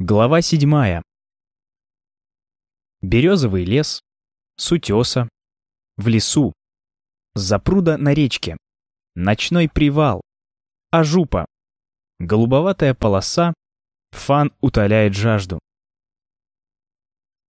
Глава седьмая. Березовый лес, с утеса, в лесу, запруда на речке, ночной привал, ажупа, голубоватая полоса, фан утоляет жажду.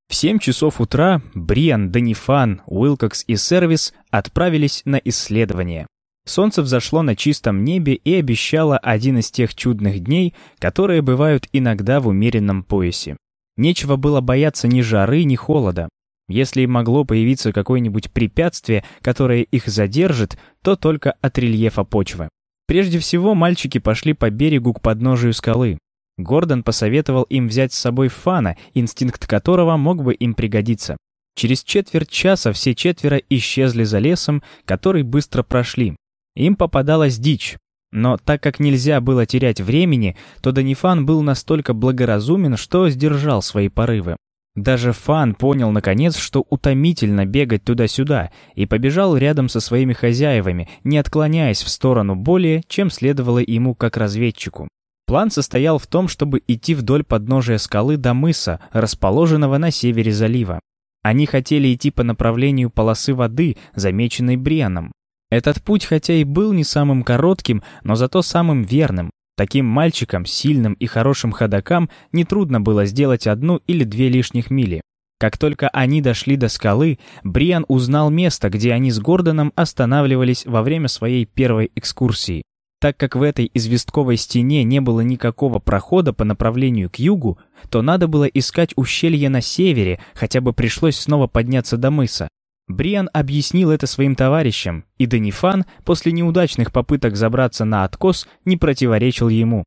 В семь часов утра Бриан, Данифан, Уилкокс и Сервис отправились на исследование. Солнце взошло на чистом небе и обещало один из тех чудных дней, которые бывают иногда в умеренном поясе. Нечего было бояться ни жары, ни холода. Если и могло появиться какое-нибудь препятствие, которое их задержит, то только от рельефа почвы. Прежде всего, мальчики пошли по берегу к подножию скалы. Гордон посоветовал им взять с собой фана, инстинкт которого мог бы им пригодиться. Через четверть часа все четверо исчезли за лесом, который быстро прошли. Им попадалась дичь. Но так как нельзя было терять времени, то Данифан был настолько благоразумен, что сдержал свои порывы. Даже Фан понял наконец, что утомительно бегать туда-сюда, и побежал рядом со своими хозяевами, не отклоняясь в сторону более, чем следовало ему как разведчику. План состоял в том, чтобы идти вдоль подножия скалы до мыса, расположенного на севере залива. Они хотели идти по направлению полосы воды, замеченной Брианом. Этот путь хотя и был не самым коротким, но зато самым верным. Таким мальчикам, сильным и хорошим ходокам нетрудно было сделать одну или две лишних мили. Как только они дошли до скалы, Бриан узнал место, где они с Гордоном останавливались во время своей первой экскурсии. Так как в этой известковой стене не было никакого прохода по направлению к югу, то надо было искать ущелье на севере, хотя бы пришлось снова подняться до мыса. Бриан объяснил это своим товарищам, и Данифан после неудачных попыток забраться на откос не противоречил ему.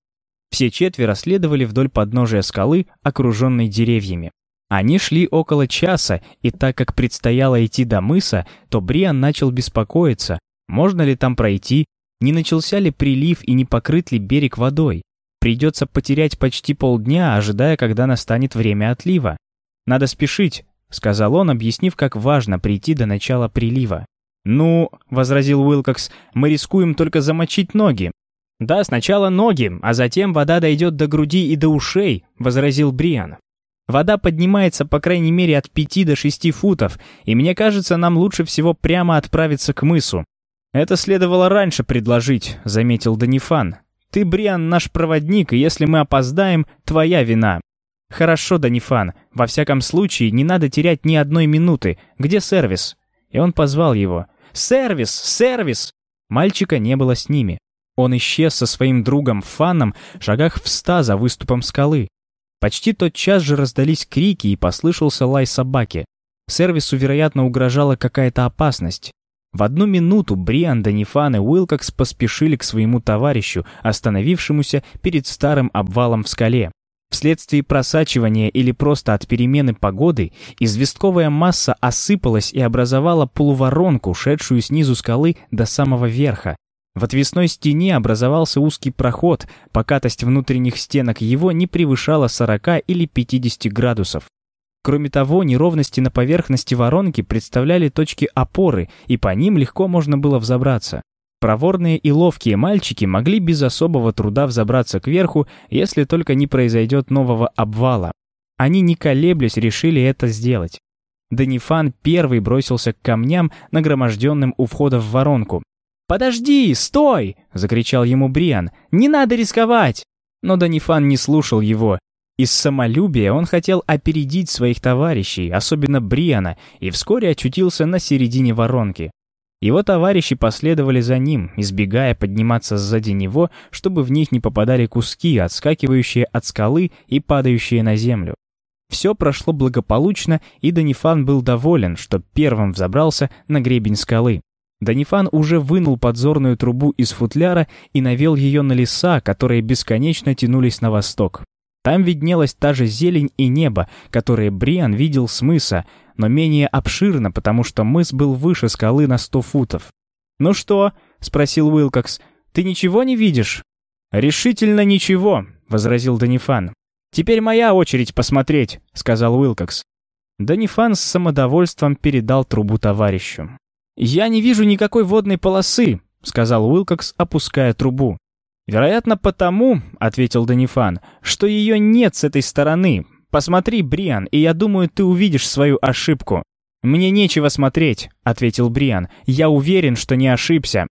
Все четверо следовали вдоль подножия скалы, окруженной деревьями. Они шли около часа, и так как предстояло идти до мыса, то Бриан начал беспокоиться, можно ли там пройти, не начался ли прилив и не покрыт ли берег водой. Придется потерять почти полдня, ожидая, когда настанет время отлива. Надо спешить, — сказал он, объяснив, как важно прийти до начала прилива. «Ну», — возразил Уилкокс, — «мы рискуем только замочить ноги». «Да, сначала ноги, а затем вода дойдет до груди и до ушей», — возразил Бриан. «Вода поднимается по крайней мере от пяти до шести футов, и мне кажется, нам лучше всего прямо отправиться к мысу». «Это следовало раньше предложить», — заметил Данифан. «Ты, Бриан, наш проводник, и если мы опоздаем, твоя вина». «Хорошо, Данифан. Во всяком случае, не надо терять ни одной минуты. Где сервис?» И он позвал его. «Сервис! Сервис!» Мальчика не было с ними. Он исчез со своим другом Фаном в шагах в ста за выступом скалы. Почти тот час же раздались крики и послышался лай собаки. Сервису, вероятно, угрожала какая-то опасность. В одну минуту Бриан, Данифан и Уилкокс поспешили к своему товарищу, остановившемуся перед старым обвалом в скале. Вследствие просачивания или просто от перемены погоды, известковая масса осыпалась и образовала полуворонку, шедшую снизу скалы до самого верха. В отвесной стене образовался узкий проход, покатость внутренних стенок его не превышала 40 или 50 градусов. Кроме того, неровности на поверхности воронки представляли точки опоры, и по ним легко можно было взобраться. Проворные и ловкие мальчики могли без особого труда взобраться кверху, если только не произойдет нового обвала. Они, не колеблясь, решили это сделать. Данифан первый бросился к камням, нагроможденным у входа в воронку. «Подожди! Стой!» — закричал ему Бриан. «Не надо рисковать!» Но Данифан не слушал его. Из самолюбия он хотел опередить своих товарищей, особенно Бриана, и вскоре очутился на середине воронки. Его товарищи последовали за ним, избегая подниматься сзади него, чтобы в них не попадали куски, отскакивающие от скалы и падающие на землю. Все прошло благополучно, и Данифан был доволен, что первым взобрался на гребень скалы. Данифан уже вынул подзорную трубу из футляра и навел ее на леса, которые бесконечно тянулись на восток. Там виднелась та же зелень и небо, которые Бриан видел с мыса, но менее обширно, потому что мыс был выше скалы на сто футов. «Ну что?» — спросил Уилкокс. «Ты ничего не видишь?» «Решительно ничего», — возразил Данифан. «Теперь моя очередь посмотреть», — сказал Уилкокс. Данифан с самодовольством передал трубу товарищу. «Я не вижу никакой водной полосы», — сказал Уилкокс, опуская трубу. «Вероятно, потому, — ответил Данифан, — что ее нет с этой стороны. Посмотри, Бриан, и я думаю, ты увидишь свою ошибку». «Мне нечего смотреть», — ответил Бриан. «Я уверен, что не ошибся».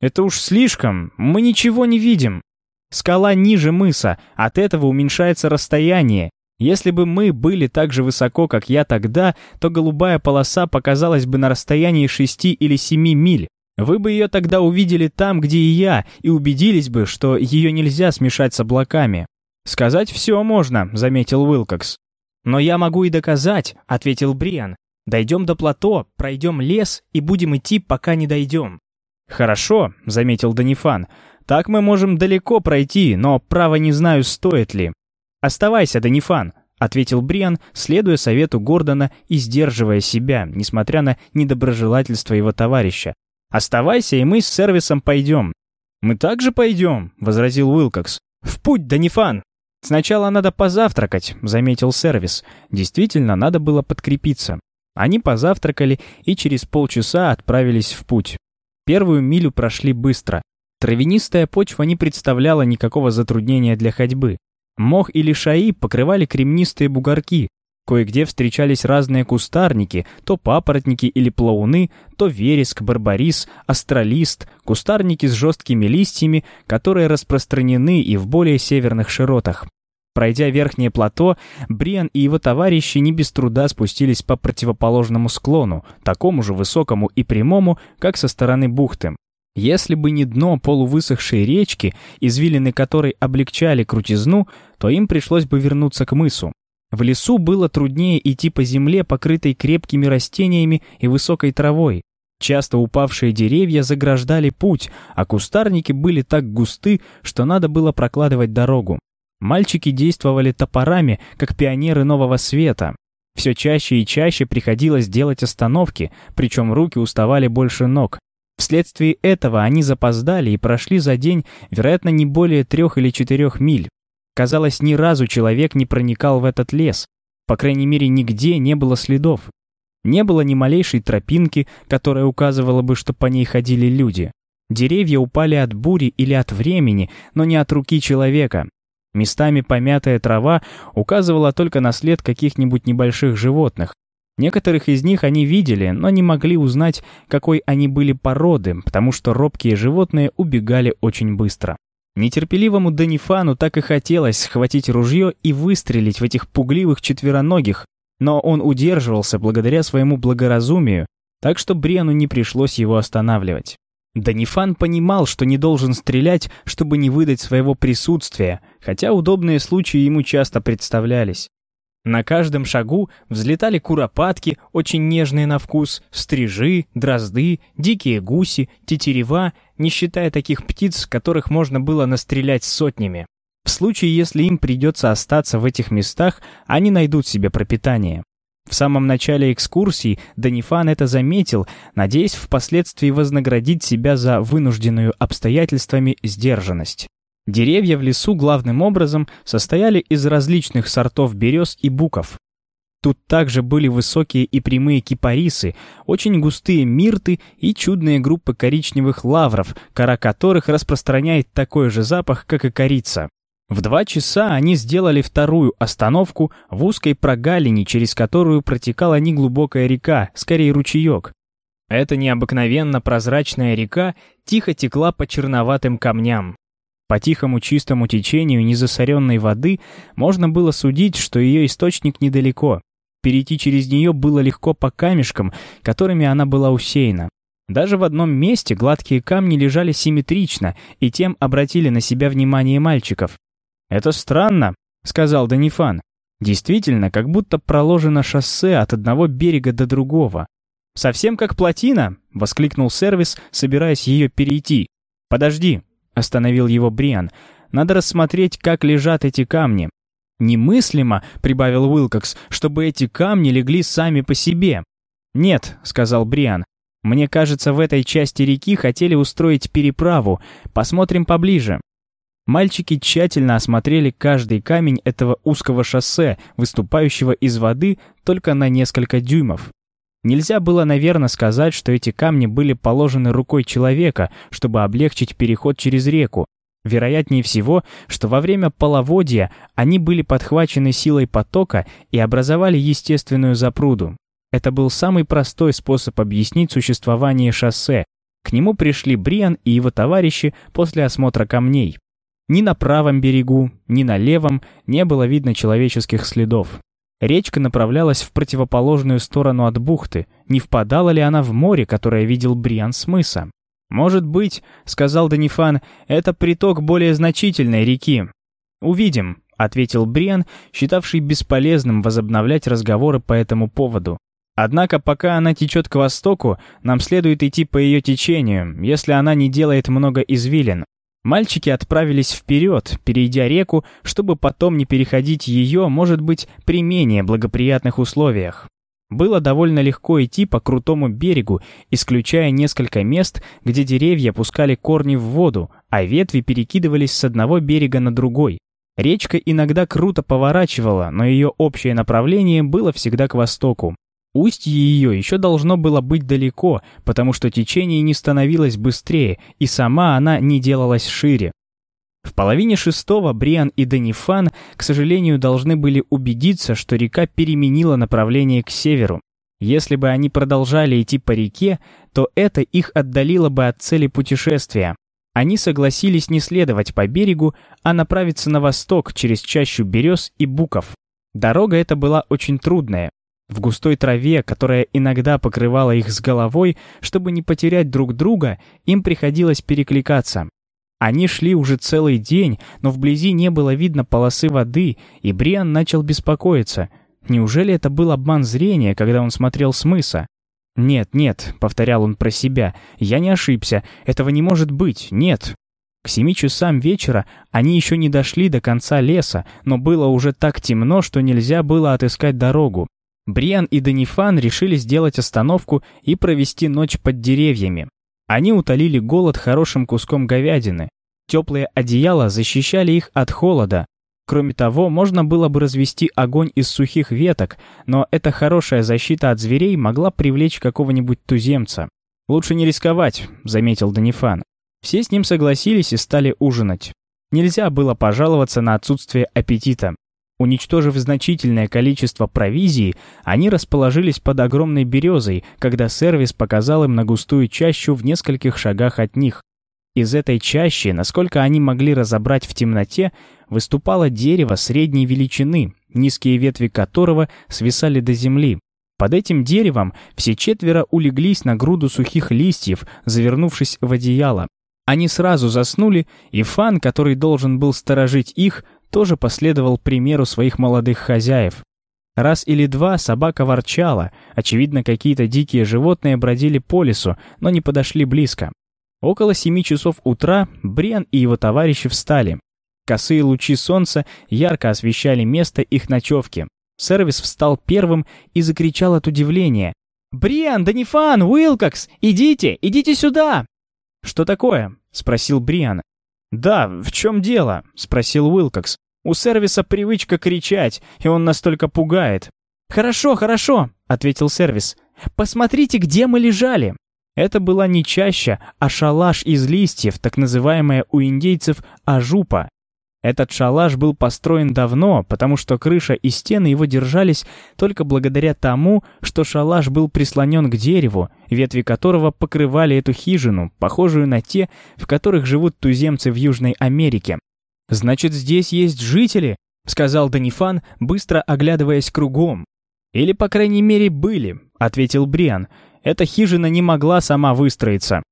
«Это уж слишком. Мы ничего не видим». Скала ниже мыса, от этого уменьшается расстояние. Если бы мы были так же высоко, как я тогда, то голубая полоса показалась бы на расстоянии 6 или 7 миль. Вы бы ее тогда увидели там, где и я, и убедились бы, что ее нельзя смешать с облаками. «Сказать все можно», — заметил Уилкокс. «Но я могу и доказать», — ответил Бриан. «Дойдем до плато, пройдем лес и будем идти, пока не дойдем». «Хорошо», — заметил Данифан. «Так мы можем далеко пройти, но, право не знаю, стоит ли». «Оставайся, Данифан», — ответил Бриан, следуя совету Гордона и сдерживая себя, несмотря на недоброжелательство его товарища. Оставайся, и мы с сервисом пойдем». «Мы также пойдем», — возразил Уилкокс. «В путь, Данифан!» «Сначала надо позавтракать», — заметил сервис. Действительно, надо было подкрепиться. Они позавтракали и через полчаса отправились в путь. Первую милю прошли быстро. Травянистая почва не представляла никакого затруднения для ходьбы. Мох или шаи покрывали кремнистые бугорки, Кое-где встречались разные кустарники, то папоротники или плауны, то вереск, барбарис, астролист, кустарники с жесткими листьями, которые распространены и в более северных широтах. Пройдя верхнее плато, Бриан и его товарищи не без труда спустились по противоположному склону, такому же высокому и прямому, как со стороны бухты. Если бы не дно полувысохшей речки, извилины которой облегчали крутизну, то им пришлось бы вернуться к мысу. В лесу было труднее идти по земле, покрытой крепкими растениями и высокой травой. Часто упавшие деревья заграждали путь, а кустарники были так густы, что надо было прокладывать дорогу. Мальчики действовали топорами, как пионеры нового света. Все чаще и чаще приходилось делать остановки, причем руки уставали больше ног. Вследствие этого они запоздали и прошли за день, вероятно, не более трех или четырех миль. Казалось, ни разу человек не проникал в этот лес. По крайней мере, нигде не было следов. Не было ни малейшей тропинки, которая указывала бы, что по ней ходили люди. Деревья упали от бури или от времени, но не от руки человека. Местами помятая трава указывала только на след каких-нибудь небольших животных. Некоторых из них они видели, но не могли узнать, какой они были породы, потому что робкие животные убегали очень быстро. Нетерпеливому Данифану так и хотелось схватить ружье и выстрелить в этих пугливых четвероногих, но он удерживался благодаря своему благоразумию, так что Брену не пришлось его останавливать. Данифан понимал, что не должен стрелять, чтобы не выдать своего присутствия, хотя удобные случаи ему часто представлялись. На каждом шагу взлетали куропатки, очень нежные на вкус, стрижи, дрозды, дикие гуси, тетерева, не считая таких птиц, которых можно было настрелять сотнями. В случае, если им придется остаться в этих местах, они найдут себе пропитание. В самом начале экскурсии Данифан это заметил, надеясь впоследствии вознаградить себя за вынужденную обстоятельствами сдержанность. Деревья в лесу главным образом состояли из различных сортов берез и буков. Тут также были высокие и прямые кипарисы, очень густые мирты и чудные группы коричневых лавров, кора которых распространяет такой же запах, как и корица. В два часа они сделали вторую остановку в узкой прогалине, через которую протекала неглубокая река, скорее ручеек. Эта необыкновенно прозрачная река тихо текла по черноватым камням. По тихому чистому течению незасоренной воды можно было судить, что ее источник недалеко. Перейти через нее было легко по камешкам, которыми она была усеяна. Даже в одном месте гладкие камни лежали симметрично и тем обратили на себя внимание мальчиков. «Это странно», — сказал Данифан. «Действительно, как будто проложено шоссе от одного берега до другого». «Совсем как плотина!» — воскликнул сервис, собираясь ее перейти. «Подожди, — остановил его Бриан. «Надо рассмотреть, как лежат эти камни». «Немыслимо», — прибавил Уилкокс, — «чтобы эти камни легли сами по себе». «Нет», — сказал Бриан. «Мне кажется, в этой части реки хотели устроить переправу. Посмотрим поближе». Мальчики тщательно осмотрели каждый камень этого узкого шоссе, выступающего из воды только на несколько дюймов. Нельзя было, наверное, сказать, что эти камни были положены рукой человека, чтобы облегчить переход через реку. Вероятнее всего, что во время половодья они были подхвачены силой потока и образовали естественную запруду. Это был самый простой способ объяснить существование шоссе. К нему пришли Бриан и его товарищи после осмотра камней. Ни на правом берегу, ни на левом не было видно человеческих следов. Речка направлялась в противоположную сторону от бухты. Не впадала ли она в море, которое видел Бриан с мыса? «Может быть, — сказал Данифан, — это приток более значительной реки. Увидим, — ответил Бриан, считавший бесполезным возобновлять разговоры по этому поводу. Однако пока она течет к востоку, нам следует идти по ее течению, если она не делает много извилин. Мальчики отправились вперед, перейдя реку, чтобы потом не переходить ее, может быть, при менее благоприятных условиях. Было довольно легко идти по крутому берегу, исключая несколько мест, где деревья пускали корни в воду, а ветви перекидывались с одного берега на другой. Речка иногда круто поворачивала, но ее общее направление было всегда к востоку. Устье ее еще должно было быть далеко, потому что течение не становилось быстрее, и сама она не делалась шире. В половине шестого Бриан и Данифан, к сожалению, должны были убедиться, что река переменила направление к северу. Если бы они продолжали идти по реке, то это их отдалило бы от цели путешествия. Они согласились не следовать по берегу, а направиться на восток через чащу берез и буков. Дорога эта была очень трудная. В густой траве, которая иногда покрывала их с головой, чтобы не потерять друг друга, им приходилось перекликаться. Они шли уже целый день, но вблизи не было видно полосы воды, и Бриан начал беспокоиться. Неужели это был обман зрения, когда он смотрел с мыса? «Нет, нет», — повторял он про себя, — «я не ошибся, этого не может быть, нет». К семи часам вечера они еще не дошли до конца леса, но было уже так темно, что нельзя было отыскать дорогу. Бриан и Данифан решили сделать остановку и провести ночь под деревьями. Они утолили голод хорошим куском говядины. Теплые одеяла защищали их от холода. Кроме того, можно было бы развести огонь из сухих веток, но эта хорошая защита от зверей могла привлечь какого-нибудь туземца. «Лучше не рисковать», — заметил Данифан. Все с ним согласились и стали ужинать. Нельзя было пожаловаться на отсутствие аппетита. Уничтожив значительное количество провизии, они расположились под огромной березой, когда сервис показал им на густую чащу в нескольких шагах от них. Из этой чащи, насколько они могли разобрать в темноте, выступало дерево средней величины, низкие ветви которого свисали до земли. Под этим деревом все четверо улеглись на груду сухих листьев, завернувшись в одеяло. Они сразу заснули, и Фан, который должен был сторожить их, тоже последовал примеру своих молодых хозяев. Раз или два собака ворчала, очевидно, какие-то дикие животные бродили по лесу, но не подошли близко. Около семи часов утра Бриан и его товарищи встали. Косые лучи солнца ярко освещали место их ночевки. Сервис встал первым и закричал от удивления. «Бриан, Данифан, Уилкокс, идите, идите сюда!» «Что такое?» — спросил Бриан. «Да, в чем дело?» — спросил Уилкокс. «У сервиса привычка кричать, и он настолько пугает». «Хорошо, хорошо», — ответил сервис. «Посмотрите, где мы лежали». Это была не чаща, а шалаш из листьев, так называемая у индейцев ажупа. Этот шалаш был построен давно, потому что крыша и стены его держались только благодаря тому, что шалаш был прислонен к дереву, ветви которого покрывали эту хижину, похожую на те, в которых живут туземцы в Южной Америке. «Значит, здесь есть жители?» — сказал Данифан, быстро оглядываясь кругом. «Или, по крайней мере, были», — ответил Бриан. «Эта хижина не могла сама выстроиться.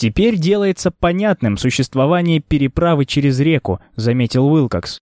«Теперь делается понятным существование переправы через реку», — заметил Уилкокс.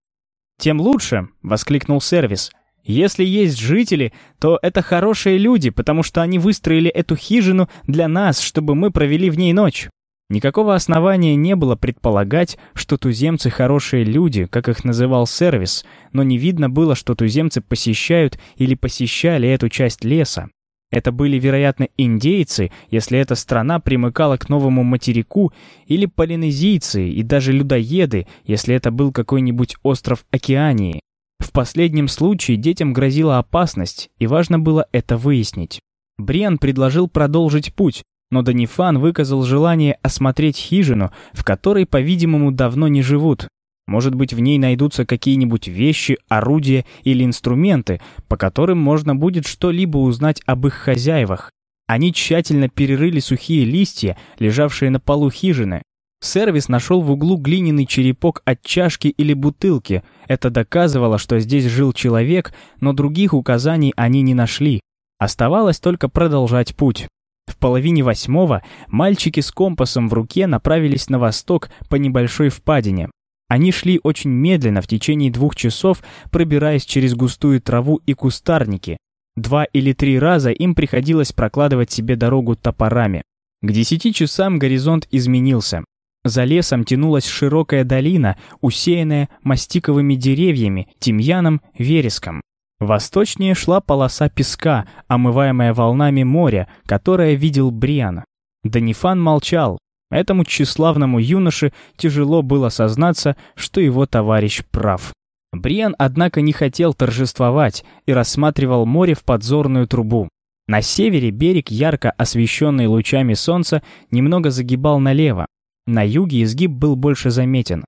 «Тем лучше», — воскликнул сервис. «Если есть жители, то это хорошие люди, потому что они выстроили эту хижину для нас, чтобы мы провели в ней ночь». Никакого основания не было предполагать, что туземцы хорошие люди, как их называл сервис, но не видно было, что туземцы посещают или посещали эту часть леса. Это были, вероятно, индейцы, если эта страна примыкала к новому материку, или полинезийцы и даже людоеды, если это был какой-нибудь остров Океании. В последнем случае детям грозила опасность, и важно было это выяснить. Бриан предложил продолжить путь. но Данифан выказал желание осмотреть хижину, в которой, по-видимому, давно не живут. Может быть, в ней найдутся какие-нибудь вещи, орудия или инструменты, по которым можно будет что-либо узнать об их хозяевах. Они тщательно перерыли сухие листья, лежавшие на полу хижины. Сервис нашел в углу глиняный черепок от чашки или бутылки. Это доказывало, что здесь жил человек, но других указаний они не нашли. Оставалось только продолжать путь. В половине восьмого мальчики с компасом в руке направились на восток по небольшой впадине. Они шли очень медленно в течение двух часов, пробираясь через густую траву и кустарники. Два или три раза им приходилось прокладывать себе дорогу топорами. К десяти часам горизонт изменился. За лесом тянулась широкая долина, усеянная мастиковыми деревьями, тимьяном, вереском. Восточнее шла полоса песка, омываемая волнами моря, которое видел Бриан. Данифан молчал. Этому тщеславному юноше тяжело было сознаться, что его товарищ прав. Бриан, однако, не хотел торжествовать и рассматривал море в подзорную трубу. На севере берег, ярко освещенный лучами солнца, немного загибал налево. На юге изгиб был больше заметен.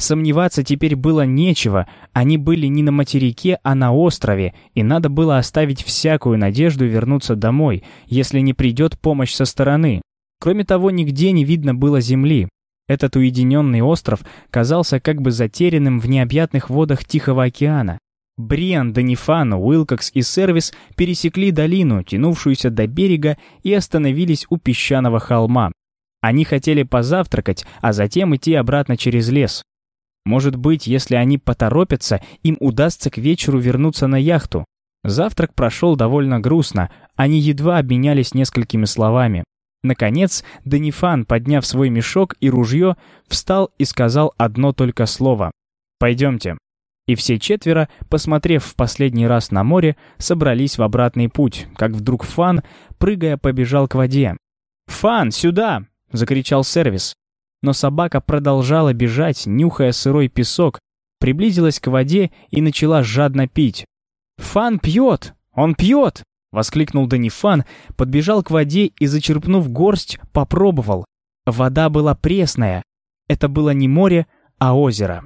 Сомневаться теперь было нечего, они были не на материке, а на острове, и надо было оставить всякую надежду вернуться домой, если не придет помощь со стороны. Кроме того, нигде не видно было земли. Этот уединенный остров казался как бы затерянным в необъятных водах Тихого океана. Бриан, Данифан, Уилкокс и Сервис пересекли долину, тянувшуюся до берега, и остановились у песчаного холма. Они хотели позавтракать, а затем идти обратно через лес. Может быть, если они поторопятся, им удастся к вечеру вернуться на яхту. Завтрак прошел довольно грустно, они едва обменялись несколькими словами. Наконец, Данифан, подняв свой мешок и ружье, встал и сказал одно только слово. «Пойдемте». И все четверо, посмотрев в последний раз на море, собрались в обратный путь, как вдруг Фан, прыгая, побежал к воде. «Фан, сюда!» — закричал сервис но собака продолжала бежать, нюхая сырой песок, приблизилась к воде и начала жадно пить. «Фан пьет! Он пьет!» — воскликнул Данифан, подбежал к воде и, зачерпнув горсть, попробовал. Вода была пресная. Это было не море, а озеро.